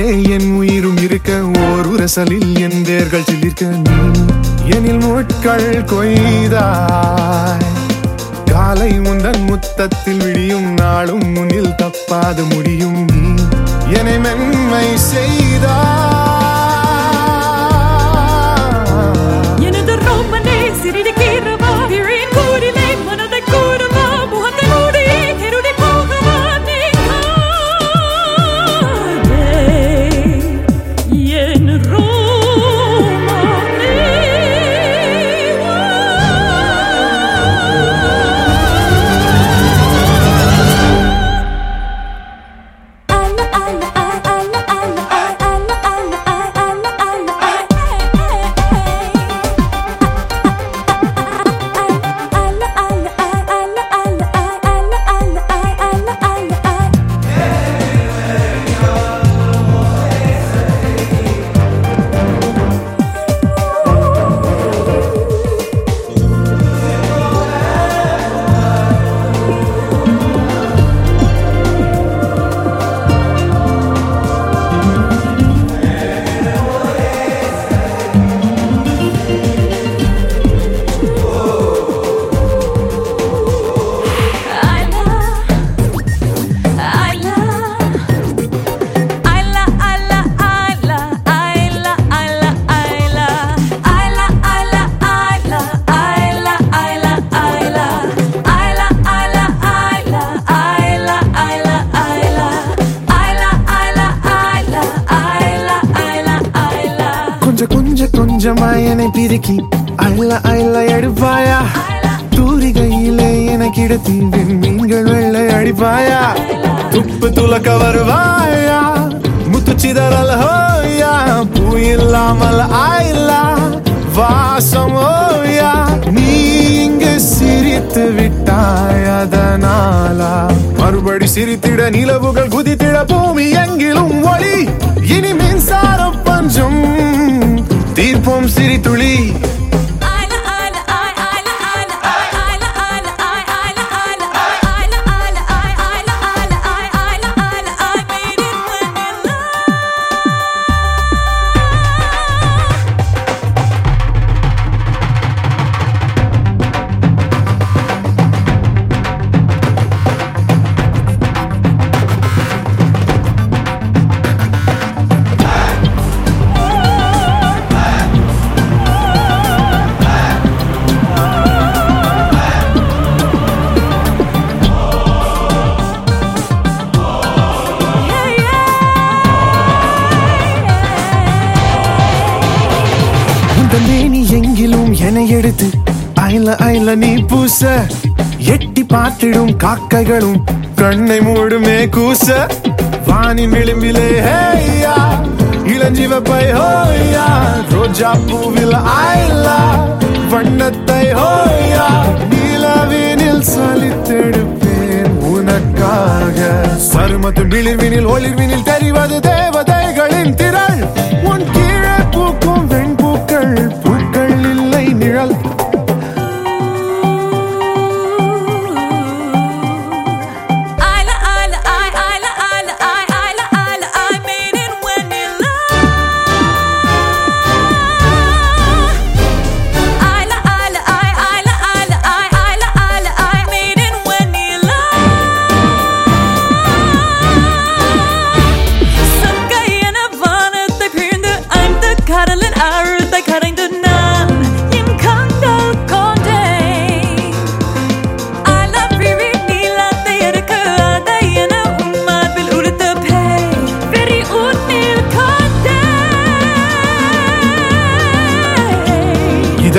உன்னிலே என் உயிரும் இருக்க ஓர் உரசலில் என் வேர்கள் சிலிர்க்க நீ எனில் முட்கள் கொய்தாய். காலை உந்தன் முத்தத்தில் விடியும் நாளும் முன்னில் தப்பாது முடியும். என்னை மென்மை செய்தாய். கொஞ்சமா என்னை பிரிக்கி அள்ள அள்ள எடுப்பாயா? தூரிகையிலே என கிடத்தி மீன்கள் வெள்ளை அடிப்பாயா? துப்பு துலக்க வருவாயா? முத்து சிதறல் ஹோயா? பூ இல்லாமல் ஆயில்லா? வாசம் ஓயா நீ இங்கு சிரித்து விட்டாய் அதனாலா? மறுபடி சிரித்திட நிலவுகள் குதித்திட பூமி எங்கிலும் ஒளி தந்தே நீ எங்கிலும் என எடுத்து. அயல அயல நீ பூச. எட்டி பார்த்திடும் காக்கைகளும் கண்ணை மூடுமே கூச. வானின் விளிம்பிலே ஹேயா இளஞ்சிவப்பை ஹோயா ரோஜா பூவில் ஆயிலா வண்ணத்தை ஹோயா நீலவீனில் சலித்தெடுப்பேன் உனக்காக. சருமத்து விளிர்வினில் ஒளிர்வினில் தெரிவது தேவதை.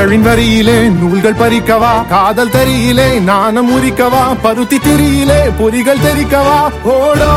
இதழின் வரியிலே நூல்கள் பறிக்கவா? காதல் தரியிலே நாணம் உரிக்கவா? பருத்தி திரியிலே பொறிகள் தெரிக்கவா ஓடோ.